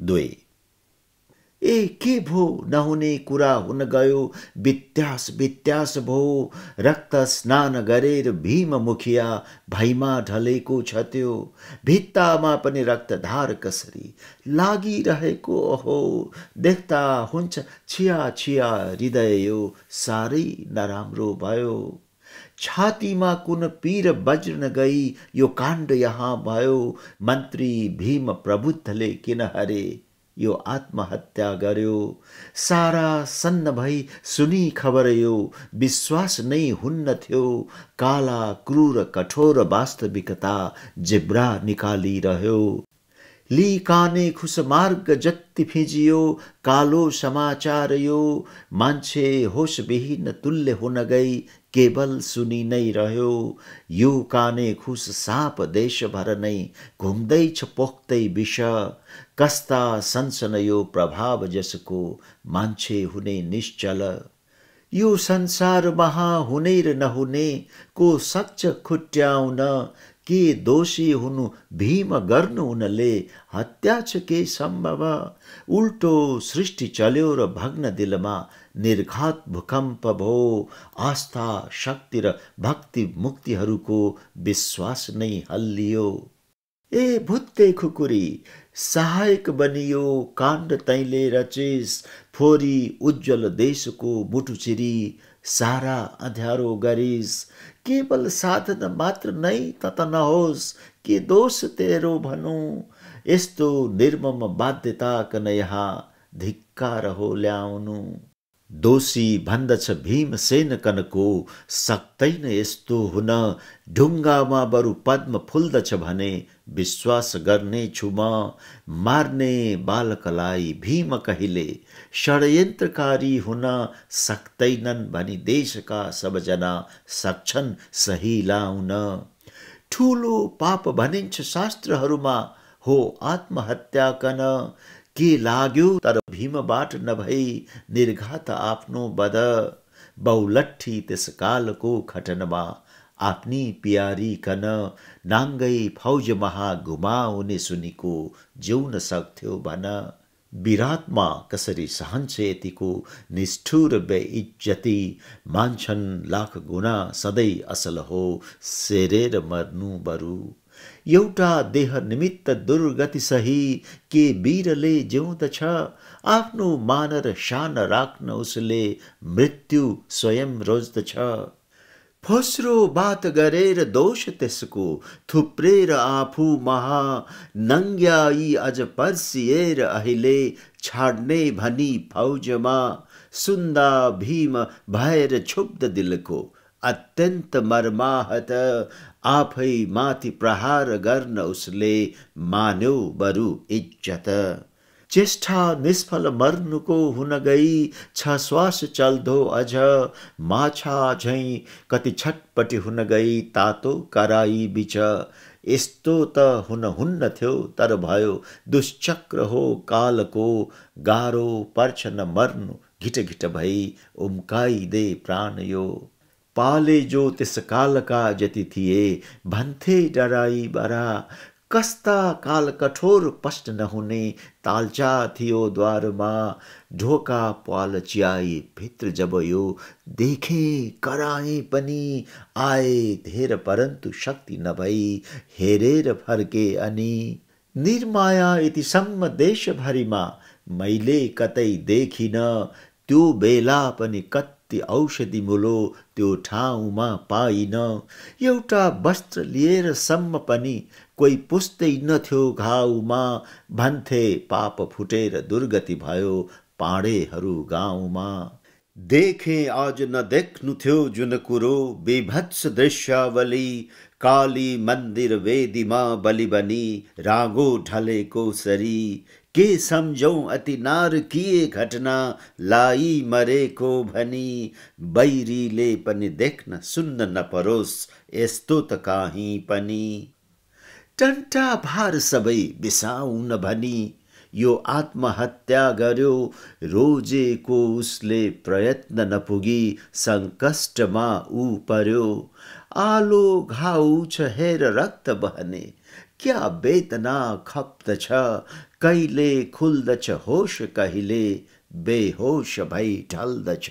दुई ए, के भो नहुने कुरा हुन गयो? वित्यास वित्यास भो। रक्त स्नान गरेर भीम मुखिया भैमा ढलेको छ त्यो भित्तामा पनि रक्तधार कसरी लागिरहेको ओहो देख्दा हुन्छ छिया छिया हृदय यो साह्रै नराम्रो भयो। छातीमा कुन पीर बज्र गई, यो काण्ड यहाँ भयो। मन्त्री भीम प्रबुद्धले किन हरे, यो आत्महत्या गर्यो। सारा सन्न भई सुनि खबर यो विश्वास नै हुन्न थियो। काला, क्रूर, कठोर वास्तविकता जिब्रा निकालिरह्यो ली काने खुस मार्ग जति फिजियो, कालो समाचार यो मान्छे होसविहीन तुल्य हुन गई केवल सुनि नै रह्यो यो काने खुस साप देशभर नै घुम्दैछ पोख्दै विष। कस्ता संसन यो प्रभाव जसको मान्छे हुने निश्चल। यो संसार महा हुने र नहुने, को सच खुट्याउन के दोषी हुनु भीम गर्नु उनले हत्या छ के सम्भव उल्टो सृष्टि चल्यो र भग्न दिलमा निर्घात भूकम्प भो आस्था शक्ति र भक्ति मुक्तिहरूको विश्वास नै हल्लियो ए भुत्ते खुकुरी, सहायक बनियो, काण्ड तैले रचिस, फोरी उज्जवल देशको मुटु चिरी सारा अँध्यारो गरिस। केवल साधन मात्र नै तत नहोस्, के दोष तेरो भनौँ? यस्तो निर्मम बाध्यता कन यहाँ धिक्कार हो ल्याउनु। दोषी भन्दछ भीमसेन कनको सक्दैन यस्तो हुन। ढुङ्गामा बरु पद्म फुल्दछ विश्वास गर्ने छु म। मार्ने बालकलाई भीम कहिले, षड्यन्त्रकारी हुन सक्दैनन् भनी देशका सबजना सक्छन् सही लाउन। ठुलो पाप शास्त्रहरूमा, हो आत्महत्या कन। के लाग्यो तर भीमबाट नभई निर्घात आफ्नो बद बहुलट्ठी त्यस कालको खटनमा आफ्नी कन नाङ्गै फौज महा घुमाउने सुनिको जिउन सक्थ्यो भन। विराटमा कसरी सहन्छ यतिको निष्ठुर बेइज्जती, मान्छन् लाख गुणा सधैँ असल हो, सेरेर मर्नु बरु। एउटा देह निमित्त दुर्गति सही, के वीरले जिउँदछ आफ्नो मान र शान राख्न उसले मृत्यु स्वयं रोज्दछ फोस्रो बात गरेर दोष त्यसको थुप्रेर आफू महा। नङ्ग्याई अझ पर्सिएर अहिले, छाड्ने भनी फौजमा सुन्दा भीम भएर क्षुब्ध दिलको अत्यन्त मर्माहत आफै माथि प्रहार गर्न उसले मान्यो बरु इज़्ज़त। चेष्टा निष्फल मर्नुको हुन गई, छ श्वास चल्दो अझ, माछा झैँ कति छटपटी हुन गई, तातो कराई बिच। यस्तो त हुन हुन्न थियो, तर भयो दुश्चक्र हो कालको गाह्रो पर्छ न मर्नु घिट घिट भई उम्काइदे प्राण यो। पाले जो तिस काल का जति थिए, भन्थे डराई बरा। कस्ता काल कठोर पष्ट न नहुने तालचा थियो द्वारमा। ढोका पाल च्याई भित्र जब यो, देखे कराए पनि, आए धेर परन्तु शक्ति नभई हेरेर फर्के अनि। निर्माया यतिसम्म देशभरिमा, मैले कतै देखिन, त्यो बेला पनि कति ती औषधि मुलो त्यो ठाउँमा पाइन। एउटा वस्त्र लिएर सम्म पनि कोही पुस्दैनथ्यो घाउमा। भन्थे पाप फुटेर दुर्गति भयो पाँडेहरू गाउँमा। देखे आज नदेख्नु थियो जुन कुरो। विभत्स दृश्यावली। काली मंदिर वेदीमा बलि बनी, रागो ढलेको सरी के सम्झौँ अति नारकीय घटना, लाई मरे को भनी। बैरीले पनि देख्न सुन्न नपरोस् यस्तो त काहीँ पनि। टन्टा भार सबै बिसाउन भनी। यो आत्महत्या गर्यो। रोजेको उसले प्रयत्न नपुगी सङ्कष्टमा ऊ पर्यो। आलो घाउ छ हेर रक्त बहने, क्या बेतना खप्दछ कहिले खुल्दछ होश कहिले बेहोश भई ढल्दछ।